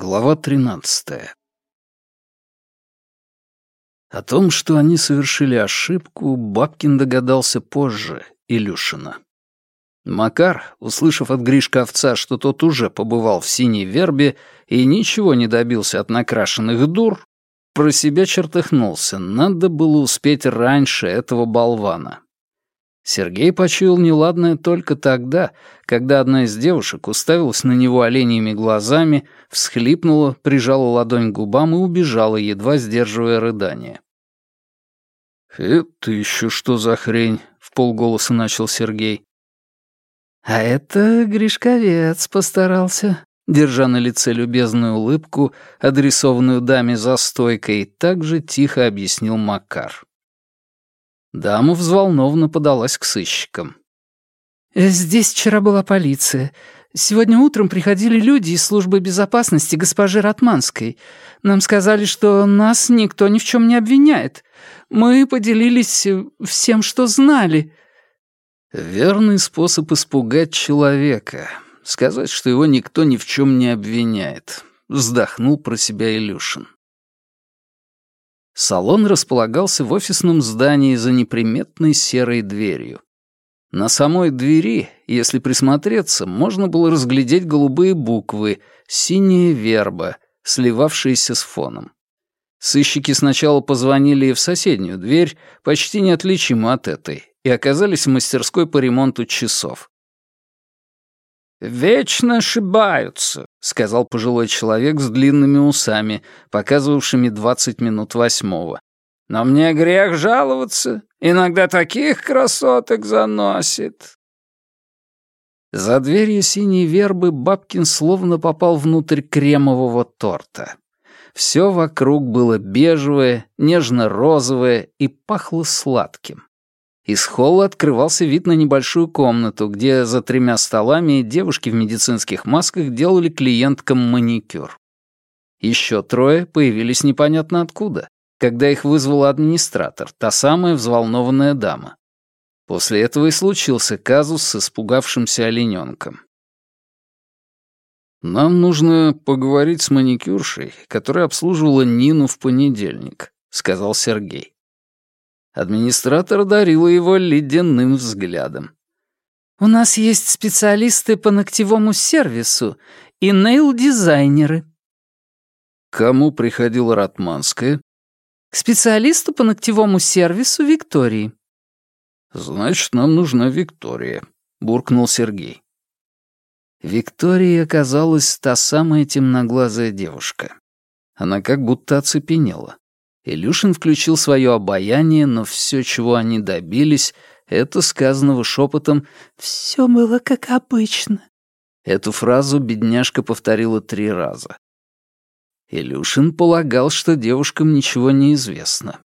Глава 13. О том, что они совершили ошибку, Бабкин догадался позже Илюшина. Макар, услышав от Гришка овца, что тот уже побывал в синей вербе и ничего не добился от накрашенных дур, про себя чертыхнулся, надо было успеть раньше этого болвана. Сергей почуял неладное только тогда, когда одна из девушек уставилась на него оленьими глазами, всхлипнула, прижала ладонь к губам и убежала, едва сдерживая рыдание. «Это еще что за хрень?» — в полголоса начал Сергей. «А это Гришковец постарался», — держа на лице любезную улыбку, адресованную даме за стойкой, также тихо объяснил Макар. Дама взволнованно подалась к сыщикам. «Э, «Здесь вчера была полиция. Сегодня утром приходили люди из службы безопасности госпожи Ратманской. Нам сказали, что нас никто ни в чем не обвиняет. Мы поделились э, всем, что знали». «Верный способ испугать человека. Сказать, что его никто ни в чем не обвиняет», — вздохнул про себя Илюшин. Салон располагался в офисном здании за неприметной серой дверью. На самой двери, если присмотреться, можно было разглядеть голубые буквы «Синяя верба», сливавшиеся с фоном. Сыщики сначала позвонили в соседнюю дверь, почти неотличимую от этой, и оказались в мастерской по ремонту часов. «Вечно ошибаются», — сказал пожилой человек с длинными усами, показывавшими двадцать минут восьмого. «Но мне грех жаловаться. Иногда таких красоток заносит». За дверью синей вербы Бабкин словно попал внутрь кремового торта. Все вокруг было бежевое, нежно-розовое и пахло сладким. Из холла открывался вид на небольшую комнату, где за тремя столами девушки в медицинских масках делали клиенткам маникюр. Еще трое появились непонятно откуда, когда их вызвал администратор, та самая взволнованная дама. После этого и случился казус с испугавшимся олененком. «Нам нужно поговорить с маникюршей, которая обслуживала Нину в понедельник», — сказал Сергей. Администратор дарила его ледяным взглядом. «У нас есть специалисты по ногтевому сервису и нейл-дизайнеры». Кому приходила Ратманская? К специалисту по ногтевому сервису Виктории. «Значит, нам нужна Виктория», — буркнул Сергей. Викторией оказалась та самая темноглазая девушка. Она как будто оцепенела. Илюшин включил свое обаяние, но все, чего они добились, это сказанного шепотом «все было как обычно». Эту фразу бедняжка повторила три раза. Илюшин полагал, что девушкам ничего не известно.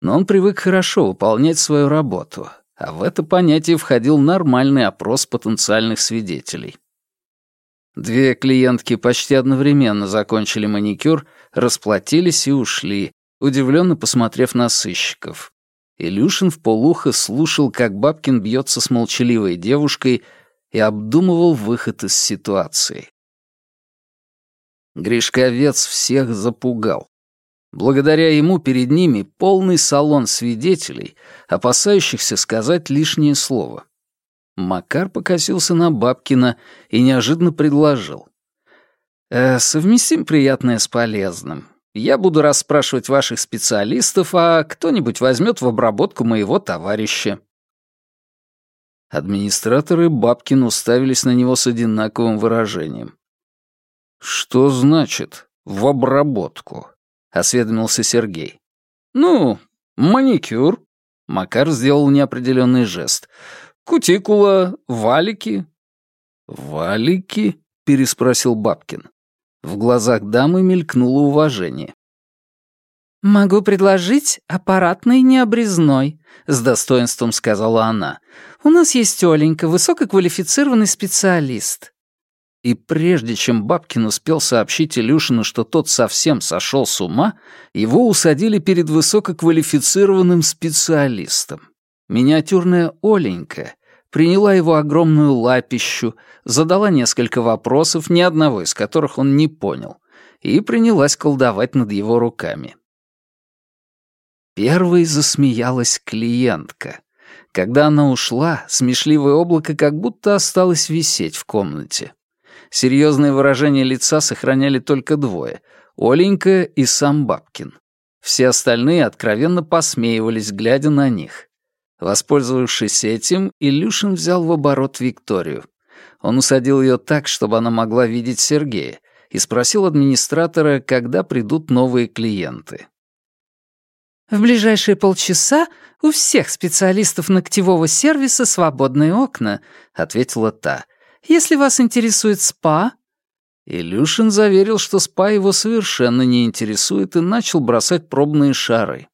Но он привык хорошо выполнять свою работу, а в это понятие входил нормальный опрос потенциальных свидетелей. Две клиентки почти одновременно закончили маникюр, расплатились и ушли, удивленно посмотрев на сыщиков. Илюшин вполуха слушал, как Бабкин бьется с молчаливой девушкой и обдумывал выход из ситуации. Гришковец всех запугал. Благодаря ему перед ними полный салон свидетелей, опасающихся сказать лишнее слово. Макар покосился на Бабкина и неожиданно предложил. «Э, «Совместим приятное с полезным. Я буду расспрашивать ваших специалистов, а кто-нибудь возьмет в обработку моего товарища». Администраторы Бабкин уставились на него с одинаковым выражением. «Что значит «в обработку»?» — осведомился Сергей. «Ну, маникюр». Макар сделал неопределенный жест. «Кутикула, валики». «Валики?» — переспросил Бабкин. В глазах дамы мелькнуло уважение. «Могу предложить аппаратный необрезной», — с достоинством сказала она. «У нас есть Оленька, высококвалифицированный специалист». И прежде чем Бабкин успел сообщить Илюшину, что тот совсем сошел с ума, его усадили перед высококвалифицированным специалистом. Миниатюрная Оленька — приняла его огромную лапищу, задала несколько вопросов, ни одного из которых он не понял, и принялась колдовать над его руками. Первой засмеялась клиентка. Когда она ушла, смешливое облако как будто осталось висеть в комнате. Серьезное выражение лица сохраняли только двое — Оленька и сам Бабкин. Все остальные откровенно посмеивались, глядя на них. Воспользовавшись этим, Илюшин взял в оборот Викторию. Он усадил ее так, чтобы она могла видеть Сергея, и спросил администратора, когда придут новые клиенты. «В ближайшие полчаса у всех специалистов ногтевого сервиса свободные окна», — ответила та. «Если вас интересует спа...» Илюшин заверил, что спа его совершенно не интересует, и начал бросать пробные шары.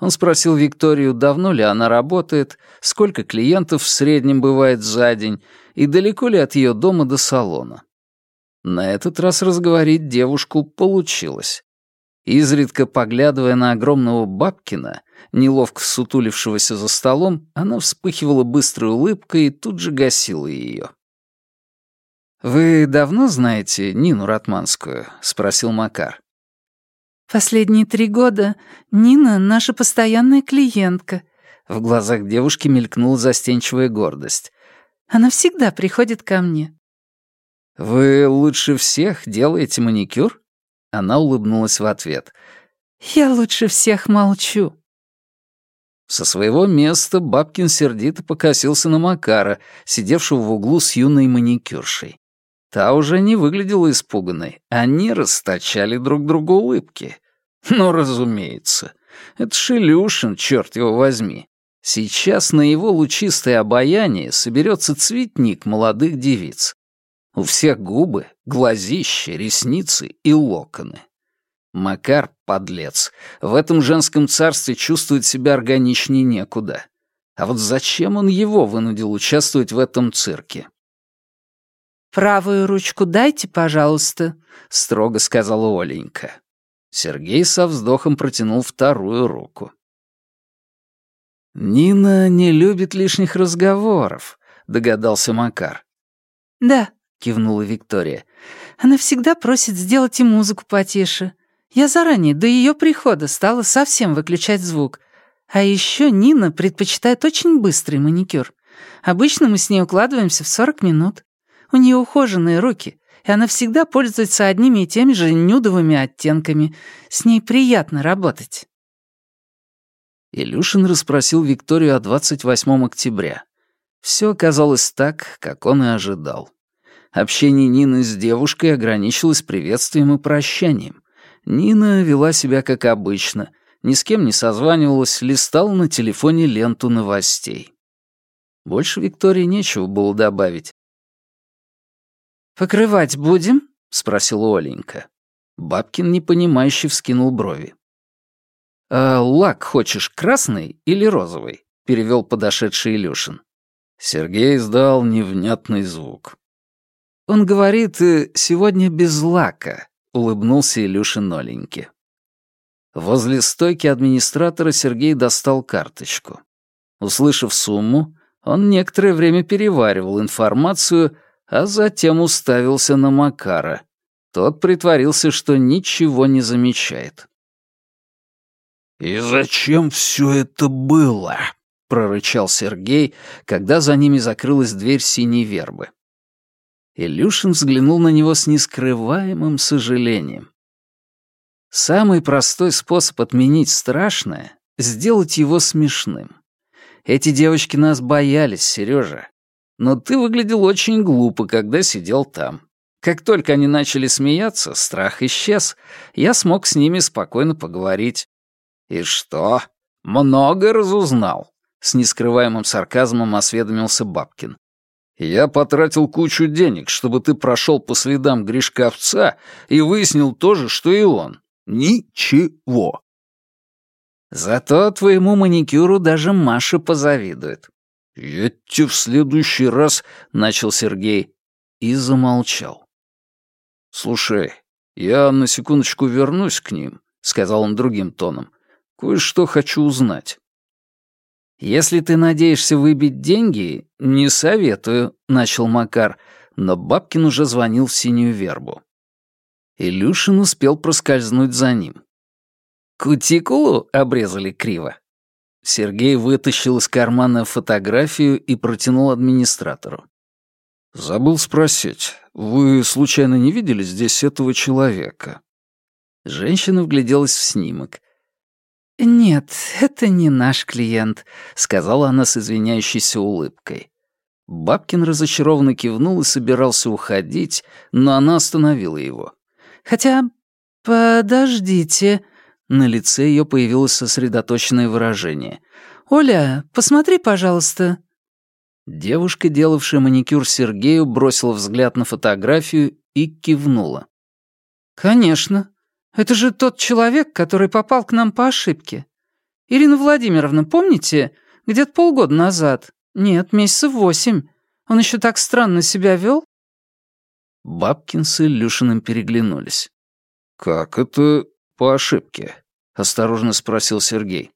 Он спросил Викторию, давно ли она работает, сколько клиентов в среднем бывает за день и далеко ли от ее дома до салона. На этот раз разговорить девушку получилось. Изредка поглядывая на огромного Бабкина, неловко сутулившегося за столом, она вспыхивала быстрой улыбкой и тут же гасила ее. «Вы давно знаете Нину Ратманскую?» — спросил Макар. Последние три года Нина — наша постоянная клиентка». В глазах девушки мелькнула застенчивая гордость. «Она всегда приходит ко мне». «Вы лучше всех делаете маникюр?» Она улыбнулась в ответ. «Я лучше всех молчу». Со своего места Бабкин сердито покосился на Макара, сидевшего в углу с юной маникюршей. Та уже не выглядела испуганной. Они расточали друг другу улыбки. Но, разумеется. Это Шелюшин, черт его возьми. Сейчас на его лучистое обаяние соберется цветник молодых девиц. У всех губы, глазища, ресницы и локоны. Макар, подлец, в этом женском царстве чувствует себя органичнее некуда. А вот зачем он его вынудил участвовать в этом цирке? «Правую ручку дайте, пожалуйста», — строго сказала Оленька. Сергей со вздохом протянул вторую руку. «Нина не любит лишних разговоров», — догадался Макар. «Да», — кивнула Виктория. «Она всегда просит сделать и музыку потише. Я заранее, до ее прихода, стала совсем выключать звук. А еще Нина предпочитает очень быстрый маникюр. Обычно мы с ней укладываемся в 40 минут. У нее ухоженные руки, и она всегда пользуется одними и теми же нюдовыми оттенками. С ней приятно работать». Илюшин расспросил Викторию о 28 октября. Все оказалось так, как он и ожидал. Общение Нины с девушкой ограничилось приветствием и прощанием. Нина вела себя как обычно, ни с кем не созванивалась, листала на телефоне ленту новостей. Больше Виктории нечего было добавить. «Покрывать будем?» — спросила Оленька. Бабкин непонимающе вскинул брови. «Э, «Лак хочешь красный или розовый?» — перевел подошедший Илюшин. Сергей издал невнятный звук. «Он говорит, э, сегодня без лака», — улыбнулся Илюшин Оленьке. Возле стойки администратора Сергей достал карточку. Услышав сумму, он некоторое время переваривал информацию, а затем уставился на Макара. Тот притворился, что ничего не замечает. «И зачем все это было?» — прорычал Сергей, когда за ними закрылась дверь синей вербы. Илюшин взглянул на него с нескрываемым сожалением. Самый простой способ отменить страшное — сделать его смешным. Эти девочки нас боялись, Сережа но ты выглядел очень глупо, когда сидел там. Как только они начали смеяться, страх исчез. Я смог с ними спокойно поговорить. «И что? Много разузнал?» С нескрываемым сарказмом осведомился Бабкин. «Я потратил кучу денег, чтобы ты прошел по следам Гришка овца и выяснил то же, что и он. Ничего!» «Зато твоему маникюру даже Маша позавидует. «Я тебе в следующий раз...» — начал Сергей и замолчал. «Слушай, я на секундочку вернусь к ним», — сказал он другим тоном. «Кое-что хочу узнать». «Если ты надеешься выбить деньги, не советую», — начал Макар, но Бабкин уже звонил в «Синюю вербу». Илюшин успел проскользнуть за ним. «Кутикулу обрезали криво», Сергей вытащил из кармана фотографию и протянул администратору. «Забыл спросить, вы случайно не видели здесь этого человека?» Женщина вгляделась в снимок. «Нет, это не наш клиент», — сказала она с извиняющейся улыбкой. Бабкин разочарованно кивнул и собирался уходить, но она остановила его. «Хотя, подождите», на лице ее появилось сосредоточенное выражение. «Оля, посмотри, пожалуйста». Девушка, делавшая маникюр Сергею, бросила взгляд на фотографию и кивнула. «Конечно. Это же тот человек, который попал к нам по ошибке. Ирина Владимировна, помните, где-то полгода назад? Нет, месяцев восемь. Он еще так странно себя вел?» Бабкин с Илюшиным переглянулись. «Как это по ошибке?» — осторожно спросил Сергей.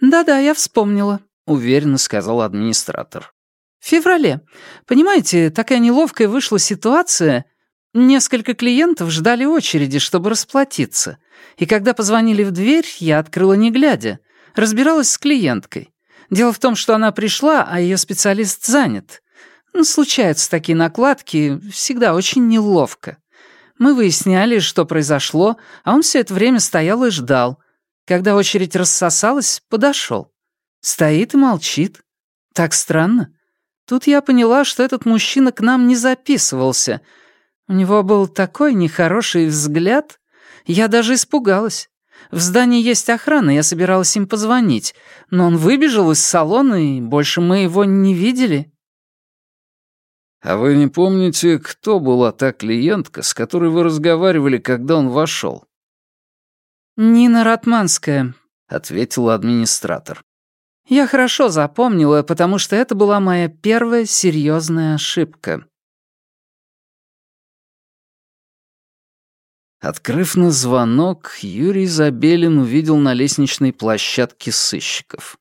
«Да-да, я вспомнила», — уверенно сказал администратор. «В феврале. Понимаете, такая неловкая вышла ситуация. Несколько клиентов ждали очереди, чтобы расплатиться. И когда позвонили в дверь, я открыла не глядя. Разбиралась с клиенткой. Дело в том, что она пришла, а ее специалист занят. Ну, случаются такие накладки, всегда очень неловко. Мы выясняли, что произошло, а он все это время стоял и ждал. Когда очередь рассосалась, подошел. Стоит и молчит. Так странно. Тут я поняла, что этот мужчина к нам не записывался. У него был такой нехороший взгляд. Я даже испугалась. В здании есть охрана, я собиралась им позвонить, но он выбежал из салона, и больше мы его не видели. А вы не помните, кто была та клиентка, с которой вы разговаривали, когда он вошел? «Нина Ратманская», — ответила администратор. «Я хорошо запомнила, потому что это была моя первая серьезная ошибка». Открыв на звонок, Юрий Забелин увидел на лестничной площадке сыщиков.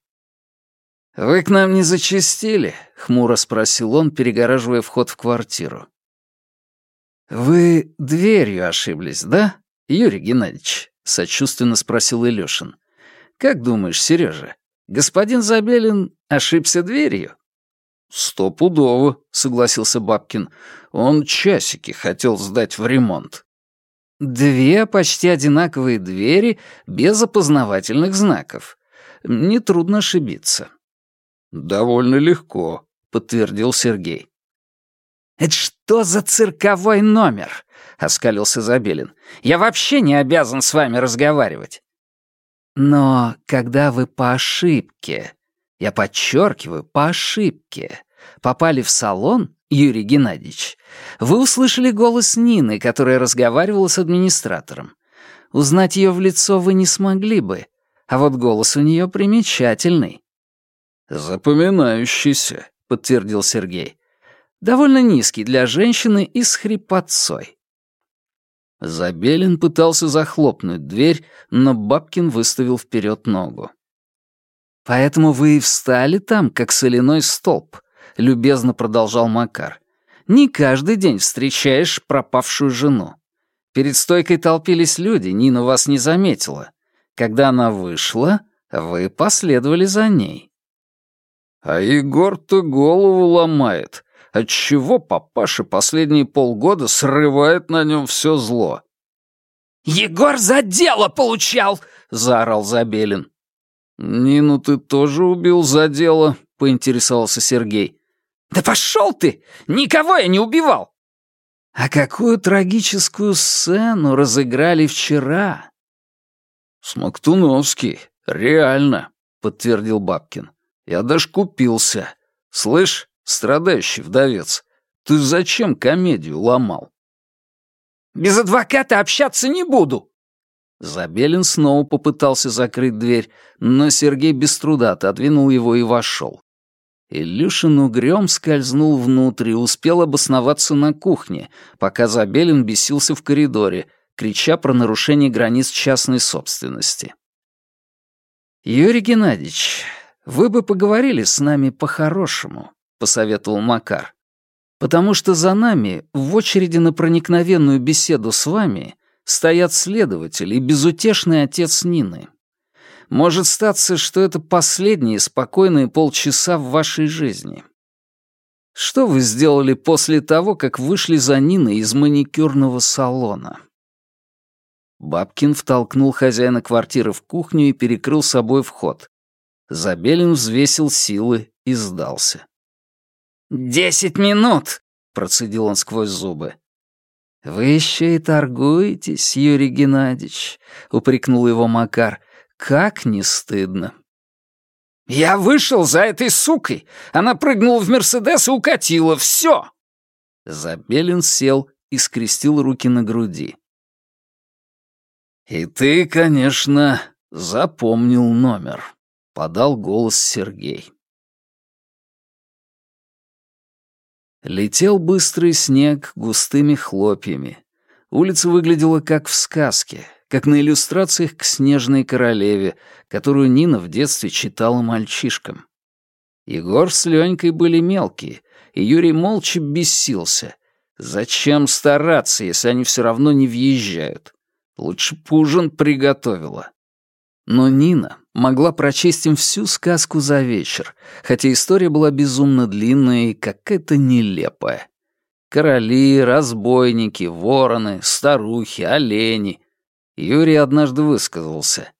«Вы к нам не зачистили?» — хмуро спросил он, перегораживая вход в квартиру. «Вы дверью ошиблись, да, Юрий Геннадьевич?» — сочувственно спросил Илюшин. «Как думаешь, Сережа, господин Забелин ошибся дверью?» «Стопудово», — согласился Бабкин. «Он часики хотел сдать в ремонт». «Две почти одинаковые двери без опознавательных знаков. Нетрудно ошибиться», «Довольно легко», — подтвердил Сергей. «Это что за цирковой номер?» — оскалился Забелин. «Я вообще не обязан с вами разговаривать». «Но когда вы по ошибке, я подчеркиваю, по ошибке, попали в салон, Юрий Геннадьевич, вы услышали голос Нины, которая разговаривала с администратором. Узнать ее в лицо вы не смогли бы, а вот голос у нее примечательный. «Запоминающийся», — подтвердил Сергей. «Довольно низкий для женщины и с хрипотцой». Забелин пытался захлопнуть дверь, но Бабкин выставил вперед ногу. «Поэтому вы и встали там, как соляной столб», — любезно продолжал Макар. «Не каждый день встречаешь пропавшую жену. Перед стойкой толпились люди, Нина вас не заметила. Когда она вышла, вы последовали за ней». А Егор-то голову ломает. Отчего папаша последние полгода срывает на нем все зло? «Егор за дело получал!» — заорал Забелин. «Нину ты тоже убил за дело?» — поинтересовался Сергей. «Да пошел ты! Никого я не убивал!» «А какую трагическую сцену разыграли вчера?» «Смоктуновский, реально», — подтвердил Бабкин. Я даже купился. Слышь, страдающий вдовец, ты зачем комедию ломал? Без адвоката общаться не буду. Забелин снова попытался закрыть дверь, но Сергей без труда отодвинул его и вошел. Илюшин угрём скользнул внутрь и успел обосноваться на кухне, пока Забелин бесился в коридоре, крича про нарушение границ частной собственности. «Юрий Геннадьевич, «Вы бы поговорили с нами по-хорошему», — посоветовал Макар. «Потому что за нами, в очереди на проникновенную беседу с вами, стоят следователь и безутешный отец Нины. Может статься, что это последние спокойные полчаса в вашей жизни. Что вы сделали после того, как вышли за Ниной из маникюрного салона?» Бабкин втолкнул хозяина квартиры в кухню и перекрыл собой вход. Забелин взвесил силы и сдался. «Десять минут!» — процедил он сквозь зубы. «Вы еще и торгуетесь, Юрий Геннадьевич», — упрекнул его Макар. «Как не стыдно». «Я вышел за этой сукой! Она прыгнула в Мерседес и укатила! Все!» Забелин сел и скрестил руки на груди. «И ты, конечно, запомнил номер», — подал голос Сергей. Летел быстрый снег густыми хлопьями. Улица выглядела как в сказке, как на иллюстрациях к «Снежной королеве», которую Нина в детстве читала мальчишкам. Егор с Ленькой были мелкие, и Юрий молча бесился. Зачем стараться, если они все равно не въезжают? Лучше Пужин приготовила. Но Нина могла прочесть им всю сказку за вечер, хотя история была безумно длинная и какая-то нелепая. Короли, разбойники, вороны, старухи, олени. Юрий однажды высказался.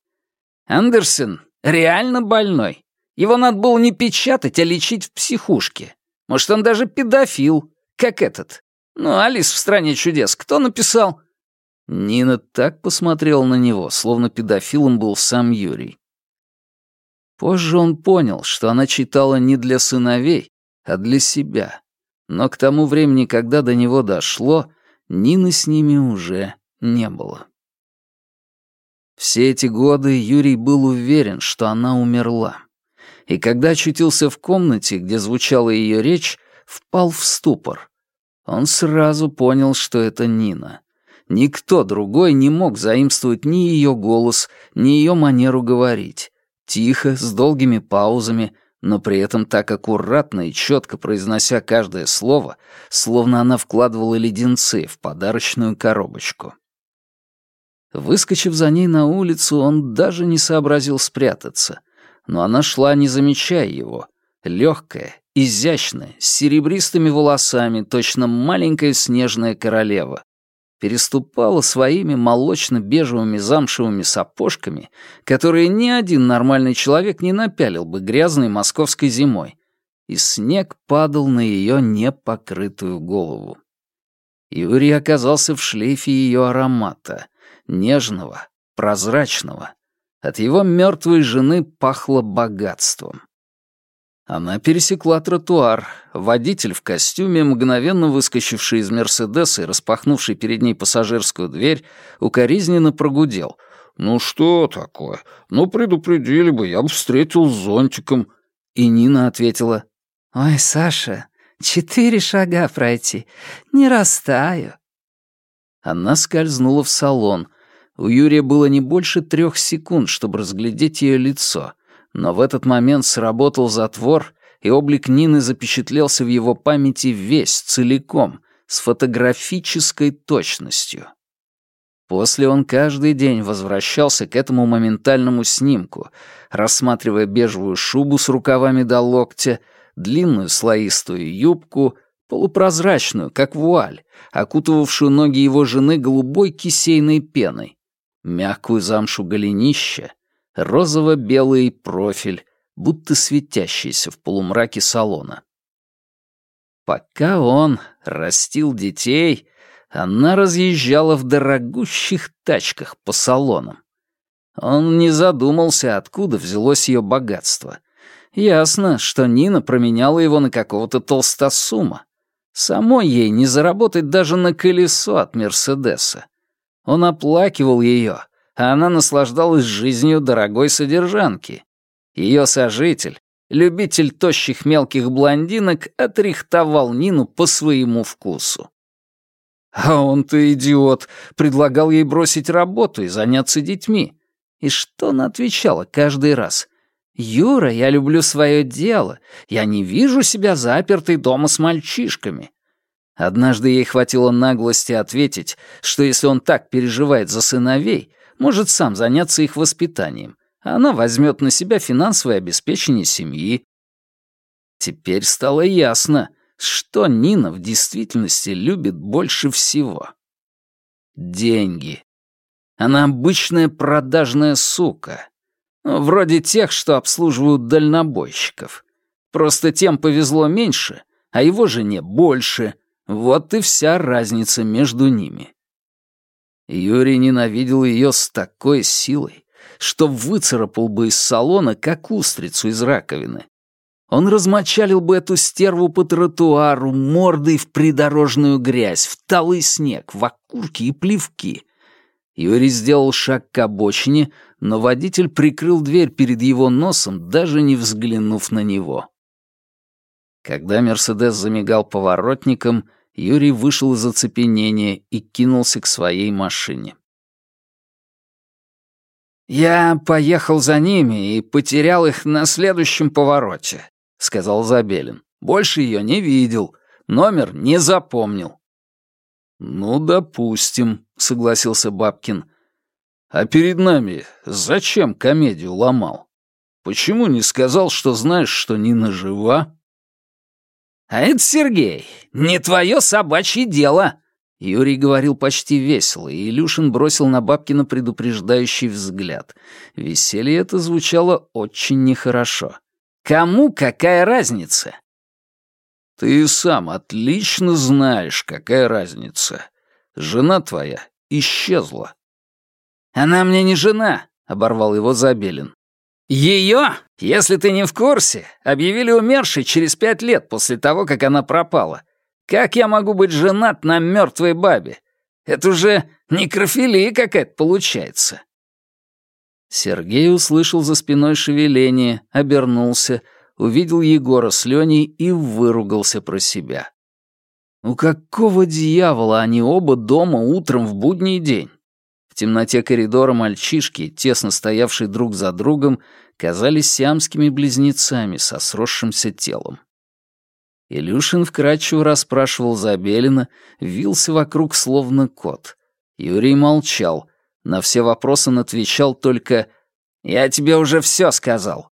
«Андерсен реально больной. Его надо было не печатать, а лечить в психушке. Может, он даже педофил, как этот. Ну, Алис в «Стране чудес» кто написал?» Нина так посмотрела на него, словно педофилом был сам Юрий. Позже он понял, что она читала не для сыновей, а для себя. Но к тому времени, когда до него дошло, Нины с ними уже не было. Все эти годы Юрий был уверен, что она умерла. И когда очутился в комнате, где звучала ее речь, впал в ступор. Он сразу понял, что это Нина. Никто другой не мог заимствовать ни ее голос, ни ее манеру говорить. Тихо, с долгими паузами, но при этом так аккуратно и четко произнося каждое слово, словно она вкладывала леденцы в подарочную коробочку. Выскочив за ней на улицу, он даже не сообразил спрятаться. Но она шла, не замечая его. Легкая, изящная, с серебристыми волосами, точно маленькая снежная королева переступала своими молочно-бежевыми замшевыми сапожками, которые ни один нормальный человек не напялил бы грязной московской зимой, и снег падал на ее непокрытую голову. Юрий оказался в шлейфе ее аромата, нежного, прозрачного. От его мертвой жены пахло богатством. Она пересекла тротуар. Водитель в костюме, мгновенно выскочивший из «Мерседеса» и распахнувший перед ней пассажирскую дверь, укоризненно прогудел. «Ну что такое? Ну предупредили бы, я бы встретил с зонтиком». И Нина ответила. «Ой, Саша, четыре шага пройти, не растаю». Она скользнула в салон. У Юрия было не больше трех секунд, чтобы разглядеть ее лицо — но в этот момент сработал затвор, и облик Нины запечатлелся в его памяти весь, целиком, с фотографической точностью. После он каждый день возвращался к этому моментальному снимку, рассматривая бежевую шубу с рукавами до локтя, длинную слоистую юбку, полупрозрачную, как вуаль, окутывавшую ноги его жены голубой кисейной пеной, мягкую замшу голенища, розово-белый профиль, будто светящийся в полумраке салона. Пока он растил детей, она разъезжала в дорогущих тачках по салонам. Он не задумался, откуда взялось ее богатство. Ясно, что Нина променяла его на какого-то толстосума. Самой ей не заработать даже на колесо от Мерседеса. Он оплакивал ее, а она наслаждалась жизнью дорогой содержанки. Ее сожитель, любитель тощих мелких блондинок, отрихтовал Нину по своему вкусу. А он-то идиот, предлагал ей бросить работу и заняться детьми. И что она отвечала каждый раз? «Юра, я люблю свое дело. Я не вижу себя запертой дома с мальчишками». Однажды ей хватило наглости ответить, что если он так переживает за сыновей, может сам заняться их воспитанием, а она возьмет на себя финансовое обеспечение семьи. Теперь стало ясно, что Нина в действительности любит больше всего. Деньги. Она обычная продажная сука. Вроде тех, что обслуживают дальнобойщиков. Просто тем повезло меньше, а его жене больше. Вот и вся разница между ними. Юрий ненавидел ее с такой силой, что выцарапал бы из салона, как устрицу из раковины. Он размочалил бы эту стерву по тротуару, мордой в придорожную грязь, в талый снег, в окурки и плевки. Юрий сделал шаг к обочине, но водитель прикрыл дверь перед его носом, даже не взглянув на него. Когда «Мерседес» замигал поворотником, Юрий вышел из оцепенения и кинулся к своей машине. «Я поехал за ними и потерял их на следующем повороте», — сказал Забелин. «Больше ее не видел, номер не запомнил». «Ну, допустим», — согласился Бабкин. «А перед нами зачем комедию ломал? Почему не сказал, что знаешь, что Нина жива?» А «Это, Сергей, не твое собачье дело!» Юрий говорил почти весело, и Илюшин бросил на Бабкина предупреждающий взгляд. Веселье это звучало очень нехорошо. «Кому какая разница?» «Ты сам отлично знаешь, какая разница. Жена твоя исчезла». «Она мне не жена», — оборвал его Забелин. «Ее если ты не в курсе, объявили умершей через пять лет после того, как она пропала. Как я могу быть женат на мертвой бабе? Это уже некрофилия какая-то получается». Сергей услышал за спиной шевеление, обернулся, увидел Егора с Леней и выругался про себя. «Ну какого дьявола они оба дома утром в будний день?» В темноте коридора мальчишки, тесно стоявшие друг за другом, казались сиамскими близнецами со сросшимся телом. Илюшин вкратчиво расспрашивал Забелина, вился вокруг словно кот. Юрий молчал, на все вопросы он отвечал только «Я тебе уже все сказал».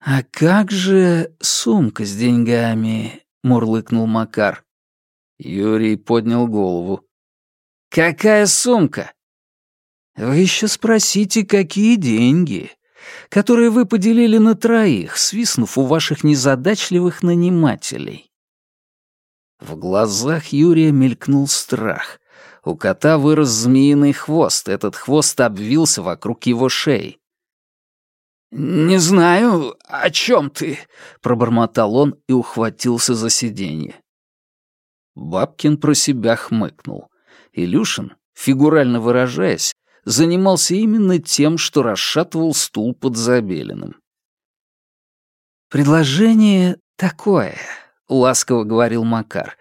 «А как же сумка с деньгами?» — мурлыкнул Макар. Юрий поднял голову. «Какая сумка?» «Вы еще спросите, какие деньги?» которые вы поделили на троих, свистнув у ваших незадачливых нанимателей. В глазах Юрия мелькнул страх. У кота вырос змеиный хвост, этот хвост обвился вокруг его шеи. «Не знаю, о чем ты», — пробормотал он и ухватился за сиденье. Бабкин про себя хмыкнул. Илюшин, фигурально выражаясь, занимался именно тем, что расшатывал стул под Забелиным. «Предложение такое», — ласково говорил Макар.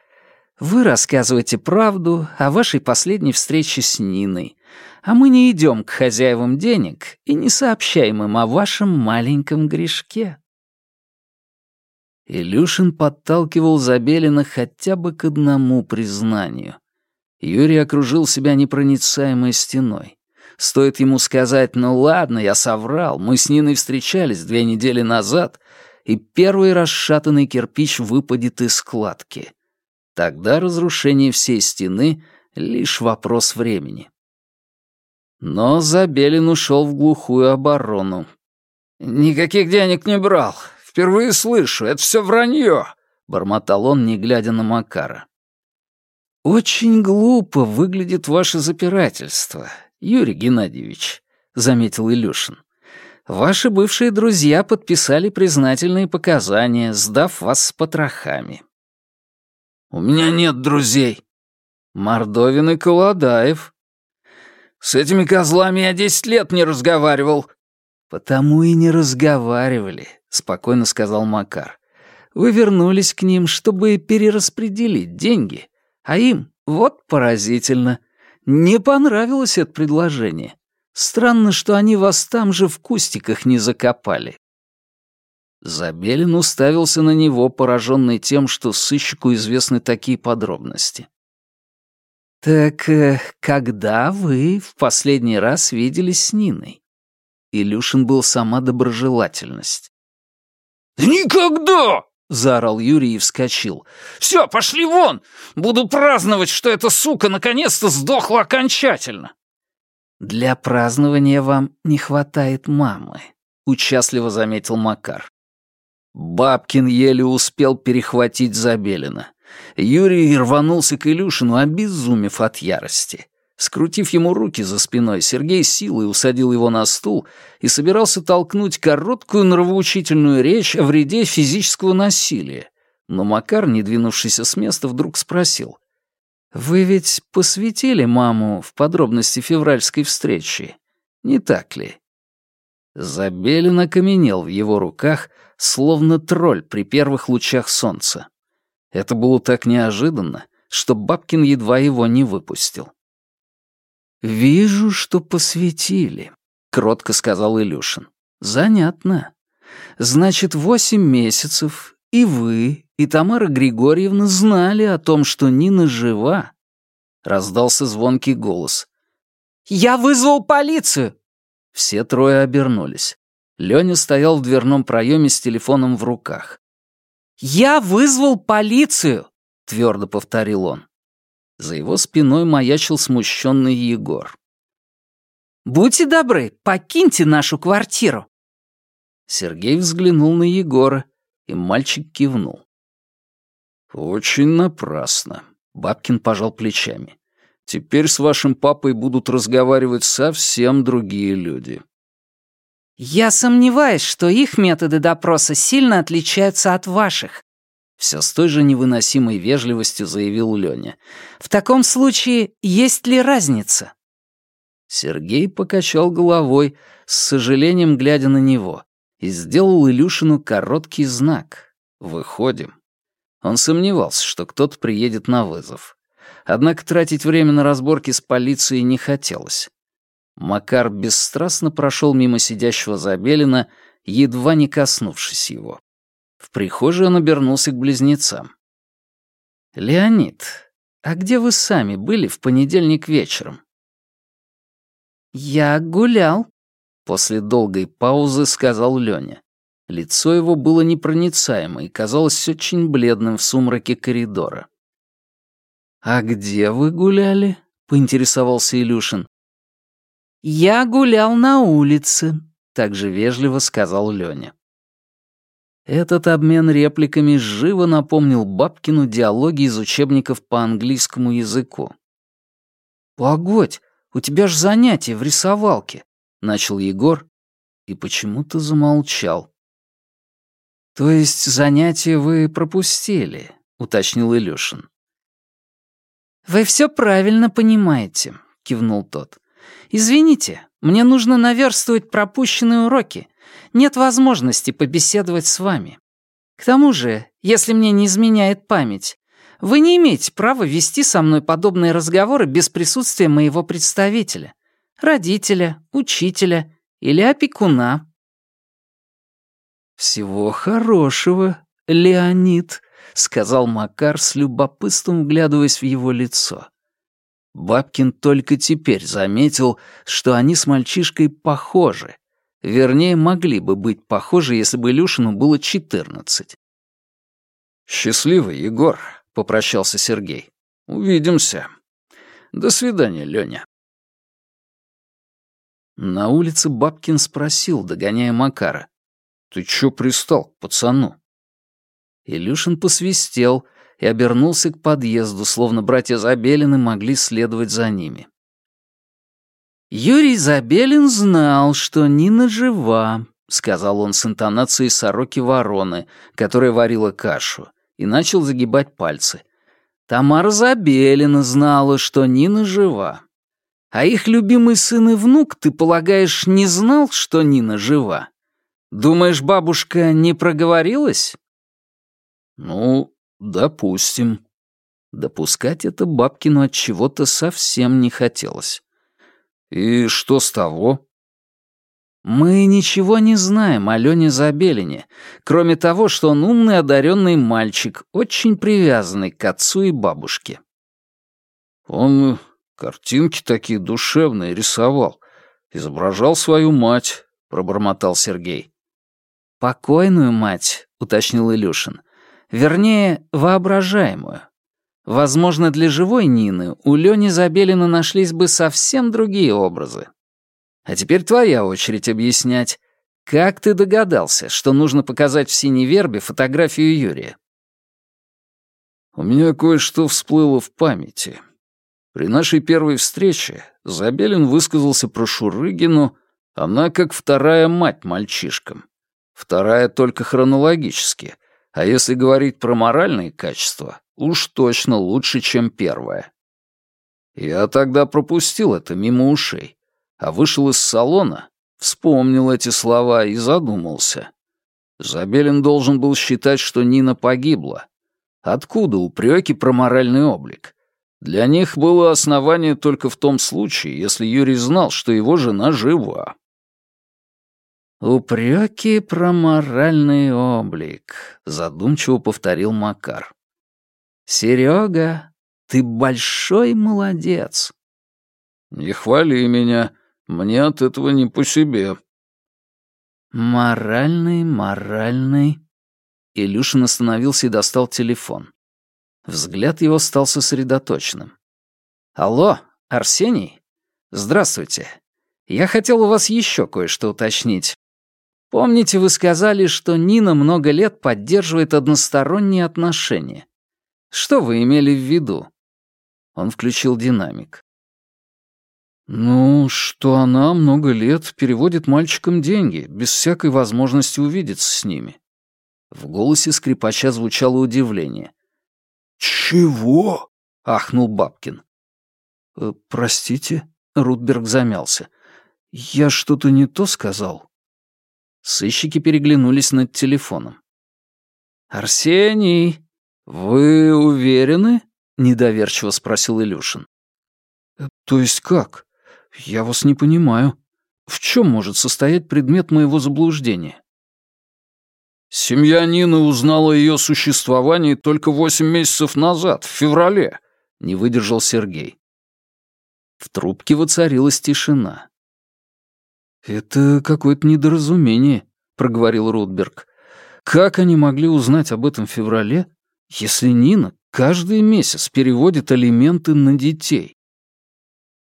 «Вы рассказываете правду о вашей последней встрече с Ниной, а мы не идем к хозяевам денег и не сообщаем им о вашем маленьком грешке». Илюшин подталкивал Забелина хотя бы к одному признанию. Юрий окружил себя непроницаемой стеной. Стоит ему сказать «ну ладно, я соврал, мы с Ниной встречались две недели назад», и первый расшатанный кирпич выпадет из складки. Тогда разрушение всей стены — лишь вопрос времени. Но Забелин ушел в глухую оборону. «Никаких денег не брал. Впервые слышу. Это все вранье», — бормотал он, не глядя на Макара. «Очень глупо выглядит ваше запирательство. Юрий Геннадьевич», — заметил Илюшин. «Ваши бывшие друзья подписали признательные показания, сдав вас с потрохами». «У меня нет друзей». «Мордовин и Колодаев». «С этими козлами я десять лет не разговаривал». «Потому и не разговаривали», — спокойно сказал Макар. «Вы вернулись к ним, чтобы перераспределить деньги, а им, вот поразительно, не понравилось это предложение. Странно, что они вас там же в кустиках не закопали. Забелин уставился на него, пораженный тем, что сыщику известны такие подробности. «Так э, когда вы в последний раз виделись с Ниной?» Илюшин был сама доброжелательность. «Никогда!» — заорал Юрий и вскочил. «Все, пошли вон! Буду праздновать, что эта сука наконец-то сдохла окончательно!» «Для празднования вам не хватает мамы», — участливо заметил Макар. Бабкин еле успел перехватить Забелина. Юрий рванулся к Илюшину, обезумев от ярости. Скрутив ему руки за спиной, Сергей силой усадил его на стул и собирался толкнуть короткую нравоучительную речь о вреде физического насилия. Но Макар, не двинувшийся с места, вдруг спросил. «Вы ведь посвятили маму в подробности февральской встречи, не так ли?» Забелин окаменел в его руках, словно тролль при первых лучах солнца. Это было так неожиданно, что Бабкин едва его не выпустил. «Вижу, что посвятили», — кротко сказал Илюшин. «Занятно. Значит, восемь месяцев и вы, и Тамара Григорьевна знали о том, что Нина жива». Раздался звонкий голос. «Я вызвал полицию!» Все трое обернулись. Лёня стоял в дверном проеме с телефоном в руках. «Я вызвал полицию!» — твердо повторил он. За его спиной маячил смущенный Егор. «Будьте добры, покиньте нашу квартиру!» Сергей взглянул на Егора, и мальчик кивнул. «Очень напрасно», — Бабкин пожал плечами. «Теперь с вашим папой будут разговаривать совсем другие люди». «Я сомневаюсь, что их методы допроса сильно отличаются от ваших», все с той же невыносимой вежливостью заявил Леня. «В таком случае есть ли разница?» Сергей покачал головой, с сожалением глядя на него, и сделал Илюшину короткий знак. «Выходим». Он сомневался, что кто-то приедет на вызов. Однако тратить время на разборки с полицией не хотелось. Макар бесстрастно прошел мимо сидящего Забелина, едва не коснувшись его. В прихожей он обернулся к близнецам. «Леонид, а где вы сами были в понедельник вечером?» «Я гулял», — после долгой паузы сказал Лёня. Лицо его было непроницаемо и казалось очень бледным в сумраке коридора. «А где вы гуляли?» — поинтересовался Илюшин. «Я гулял на улице», — также вежливо сказал Лёня. Этот обмен репликами живо напомнил Бабкину диалоги из учебников по английскому языку. «Погодь, у тебя же занятие в рисовалке», — начал Егор и почему-то замолчал. «То есть занятие вы пропустили?» — уточнил Илюшин. «Вы все правильно понимаете», — кивнул тот. «Извините, мне нужно наверстывать пропущенные уроки нет возможности побеседовать с вами. К тому же, если мне не изменяет память, вы не имеете права вести со мной подобные разговоры без присутствия моего представителя, родителя, учителя или опекуна». «Всего хорошего, Леонид», — сказал Макар с любопытством, вглядываясь в его лицо. Бабкин только теперь заметил, что они с мальчишкой похожи, Вернее, могли бы быть похожи, если бы Илюшину было 14. Счастливый Егор», — попрощался Сергей. «Увидимся. До свидания, Лёня». На улице Бабкин спросил, догоняя Макара. «Ты чё пристал к пацану?» Илюшин посвистел и обернулся к подъезду, словно братья Забелины могли следовать за ними. «Юрий Забелин знал, что Нина жива», — сказал он с интонацией сороки-вороны, которая варила кашу, и начал загибать пальцы. «Тамара Забелина знала, что Нина жива. А их любимый сын и внук, ты полагаешь, не знал, что Нина жива? Думаешь, бабушка не проговорилась?» «Ну, допустим». Допускать это бабкину от чего-то совсем не хотелось. И что с того? Мы ничего не знаем о Лене Забелине, кроме того, что он умный, одаренный мальчик, очень привязанный к отцу и бабушке. Он картинки такие душевные рисовал, изображал свою мать, пробормотал Сергей. Покойную мать, уточнил Илюшин. Вернее, воображаемую. Возможно, для живой Нины у Лёни Забелина нашлись бы совсем другие образы. А теперь твоя очередь объяснять, как ты догадался, что нужно показать в синей вербе фотографию Юрия? У меня кое-что всплыло в памяти. При нашей первой встрече Забелин высказался про Шурыгину, она как вторая мать мальчишкам. Вторая только хронологически, а если говорить про моральные качества, Уж точно лучше, чем первое. Я тогда пропустил это мимо ушей, а вышел из салона, вспомнил эти слова и задумался. Забелин должен был считать, что Нина погибла. Откуда упреки про моральный облик? Для них было основание только в том случае, если Юрий знал, что его жена жива. «Упреки про моральный облик», — задумчиво повторил Макар. «Серега, ты большой молодец!» «Не хвали меня, мне от этого не по себе». «Моральный, моральный...» Илюшин остановился и достал телефон. Взгляд его стал сосредоточенным. «Алло, Арсений? Здравствуйте. Я хотел у вас еще кое-что уточнить. Помните, вы сказали, что Нина много лет поддерживает односторонние отношения. Что вы имели в виду?» Он включил динамик. «Ну, что она много лет переводит мальчикам деньги, без всякой возможности увидеться с ними». В голосе скрипача звучало удивление. «Чего?» — ахнул Бабкин. Э, «Простите?» — Рудберг замялся. «Я что-то не то сказал?» Сыщики переглянулись над телефоном. «Арсений!» «Вы уверены?» — недоверчиво спросил Илюшин. «Э, «То есть как? Я вас не понимаю. В чем может состоять предмет моего заблуждения?» «Семья Нины узнала о ее существовании только восемь месяцев назад, в феврале», — не выдержал Сергей. В трубке воцарилась тишина. «Это какое-то недоразумение», — проговорил Рудберг. «Как они могли узнать об этом в феврале, если Нина каждый месяц переводит алименты на детей?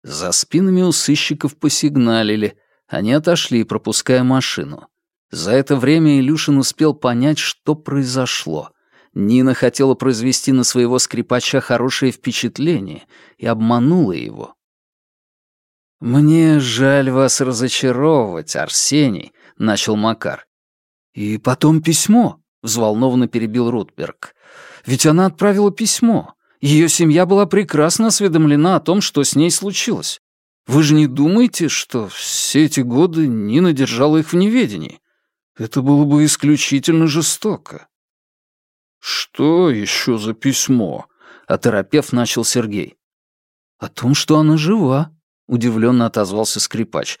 За спинами у сыщиков посигналили. Они отошли, пропуская машину. За это время Илюшин успел понять, что произошло. Нина хотела произвести на своего скрипача хорошее впечатление и обманула его. «Мне жаль вас разочаровывать, Арсений», — начал Макар. «И потом письмо», — взволнованно перебил Рутберг. Ведь она отправила письмо. Ее семья была прекрасно осведомлена о том, что с ней случилось. Вы же не думаете, что все эти годы Нина держала их в неведении? Это было бы исключительно жестоко. «Что еще за письмо?» — оторопев начал Сергей. «О том, что она жива», — удивленно отозвался скрипач.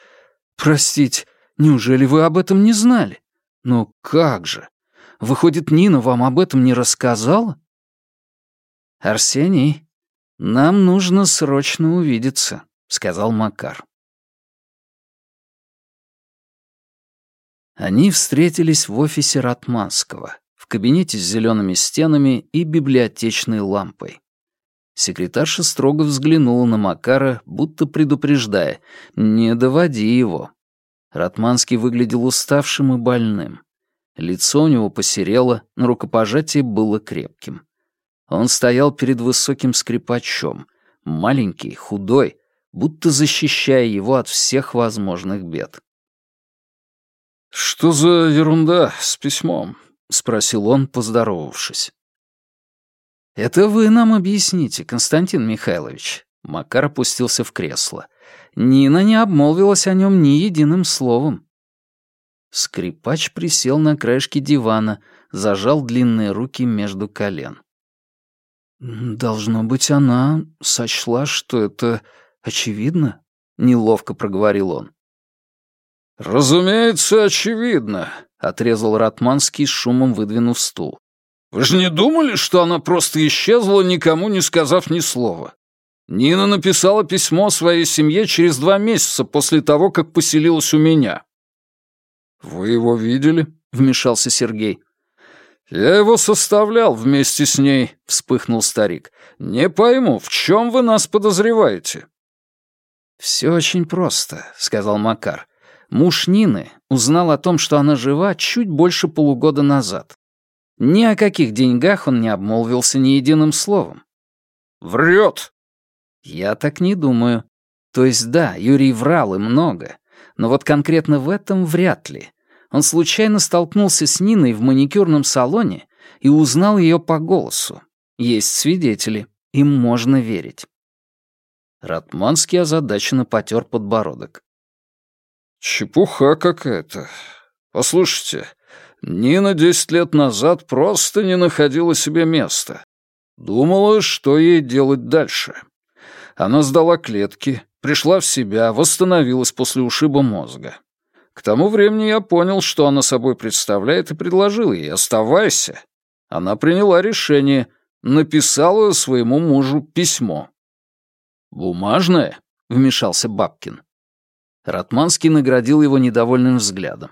«Простите, неужели вы об этом не знали? Но как же? Выходит, Нина вам об этом не рассказала?» «Арсений, нам нужно срочно увидеться», — сказал Макар. Они встретились в офисе Ратманского, в кабинете с зелеными стенами и библиотечной лампой. Секретарша строго взглянула на Макара, будто предупреждая, «Не доводи его». Ратманский выглядел уставшим и больным. Лицо у него посерело, но рукопожатие было крепким. Он стоял перед высоким скрипачом, маленький, худой, будто защищая его от всех возможных бед. «Что за ерунда с письмом?» — спросил он, поздоровавшись. «Это вы нам объясните, Константин Михайлович». Макар опустился в кресло. Нина не обмолвилась о нем ни единым словом. Скрипач присел на краешке дивана, зажал длинные руки между колен. «Должно быть, она сочла, что это очевидно?» — неловко проговорил он. «Разумеется, очевидно», — отрезал Ратманский, шумом выдвинув стул. «Вы же не думали, что она просто исчезла, никому не сказав ни слова? Нина написала письмо своей семье через два месяца после того, как поселилась у меня. «Вы его видели?» — вмешался Сергей. «Я его составлял вместе с ней», — вспыхнул старик. «Не пойму, в чем вы нас подозреваете?» «Все очень просто», — сказал Макар. Муж Нины узнал о том, что она жива чуть больше полугода назад. Ни о каких деньгах он не обмолвился ни единым словом. «Врет!» «Я так не думаю. То есть да, Юрий врал и много, но вот конкретно в этом вряд ли. Он случайно столкнулся с Ниной в маникюрном салоне и узнал ее по голосу. Есть свидетели, им можно верить. Ратманский озадаченно потер подбородок. «Чепуха какая-то. Послушайте, Нина десять лет назад просто не находила себе места. Думала, что ей делать дальше. Она сдала клетки, Пришла в себя, восстановилась после ушиба мозга. К тому времени я понял, что она собой представляет, и предложил ей «оставайся». Она приняла решение, написала своему мужу письмо. «Бумажное?» — вмешался Бабкин. Ратманский наградил его недовольным взглядом.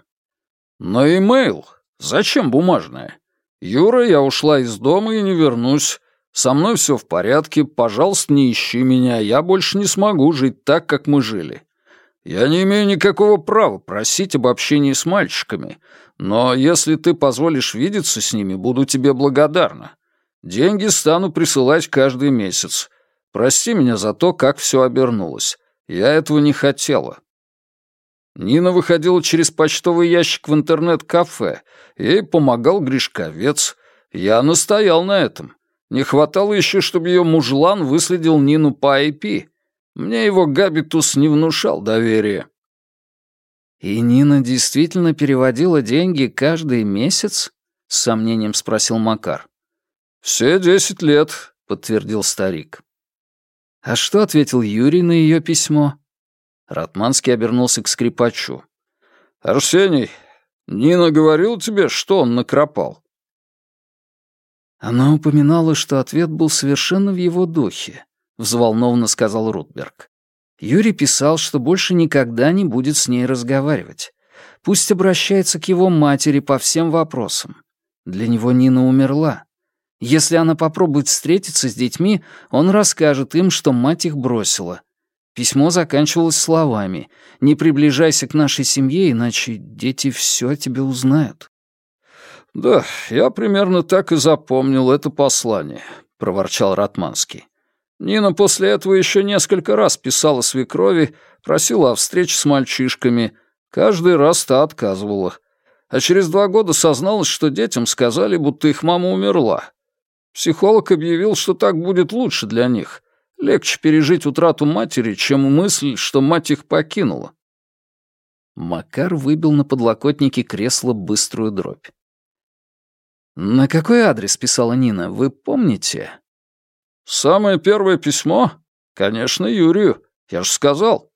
«Но имейл? Зачем бумажное? Юра, я ушла из дома и не вернусь. Со мной все в порядке, пожалуйста, не ищи меня, я больше не смогу жить так, как мы жили. Я не имею никакого права просить об общении с мальчиками, но если ты позволишь видеться с ними, буду тебе благодарна. Деньги стану присылать каждый месяц. Прости меня за то, как все обернулось. Я этого не хотела». Нина выходила через почтовый ящик в интернет-кафе. Ей помогал Гришковец. Я настоял на этом. Не хватало еще, чтобы ее мужлан выследил Нину по IP. Мне его габитус не внушал доверия. «И Нина действительно переводила деньги каждый месяц?» — с сомнением спросил Макар. «Все десять лет», — подтвердил старик. «А что ответил Юрий на ее письмо?» Ратманский обернулся к скрипачу. «Арсений, Нина говорил тебе, что он накропал?» Она упоминала, что ответ был совершенно в его духе, взволнованно сказал Рутберг. Юрий писал, что больше никогда не будет с ней разговаривать. Пусть обращается к его матери по всем вопросам. Для него Нина умерла. Если она попробует встретиться с детьми, он расскажет им, что мать их бросила. Письмо заканчивалось словами «Не приближайся к нашей семье, иначе дети все о тебе узнают». «Да, я примерно так и запомнил это послание», — проворчал Ратманский. Нина после этого еще несколько раз писала свекрови, просила о встрече с мальчишками. Каждый раз та отказывала. А через два года созналась, что детям сказали, будто их мама умерла. Психолог объявил, что так будет лучше для них. Легче пережить утрату матери, чем мысль, что мать их покинула. Макар выбил на подлокотнике кресла быструю дробь. «На какой адрес писала Нина, вы помните?» «Самое первое письмо? Конечно, Юрию. Я же сказал».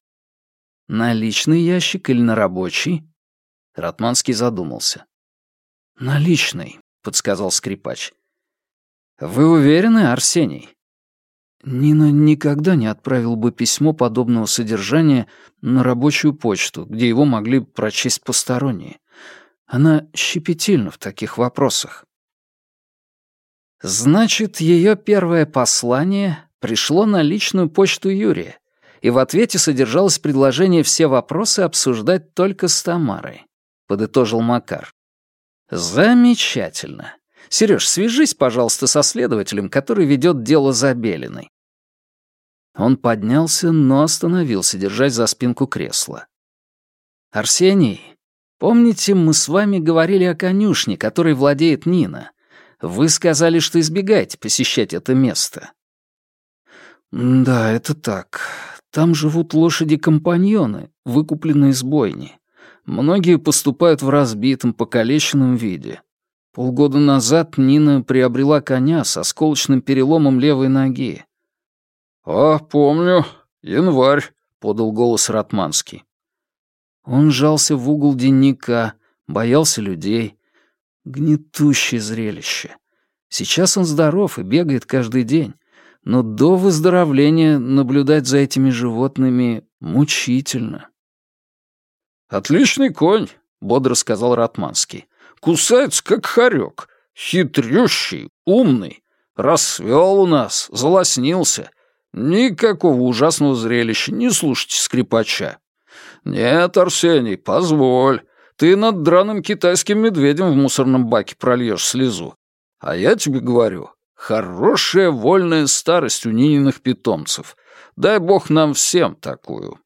«На личный ящик или на рабочий?» Ратманский задумался. «На личный», — подсказал скрипач. «Вы уверены, Арсений?» Нина никогда не отправила бы письмо подобного содержания на рабочую почту, где его могли прочесть посторонние. Она щепетильна в таких вопросах. Значит, ее первое послание пришло на личную почту Юрия, и в ответе содержалось предложение все вопросы обсуждать только с Тамарой, подытожил Макар. Замечательно. Сереж, свяжись, пожалуйста, со следователем, который ведет дело за Белиной. Он поднялся, но остановился, держась за спинку кресла. «Арсений, помните, мы с вами говорили о конюшне, которой владеет Нина, вы сказали, что избегаете посещать это место». «Да, это так. Там живут лошади-компаньоны, выкупленные из бойни. Многие поступают в разбитом, покалеченном виде. Полгода назад Нина приобрела коня с осколочным переломом левой ноги». «А, помню. Январь», — подал голос Ратманский. Он жался в угол денника, боялся людей, Гнетущее зрелище. Сейчас он здоров и бегает каждый день, но до выздоровления наблюдать за этими животными мучительно. «Отличный конь», — бодро сказал Ратманский. «Кусается, как хорек. Хитрющий, умный. Рассвел у нас, залоснился. Никакого ужасного зрелища, не слушайте скрипача». «Нет, Арсений, позволь ты над драным китайским медведем в мусорном баке прольешь слезу. А я тебе говорю, хорошая вольная старость у Нининых питомцев. Дай бог нам всем такую.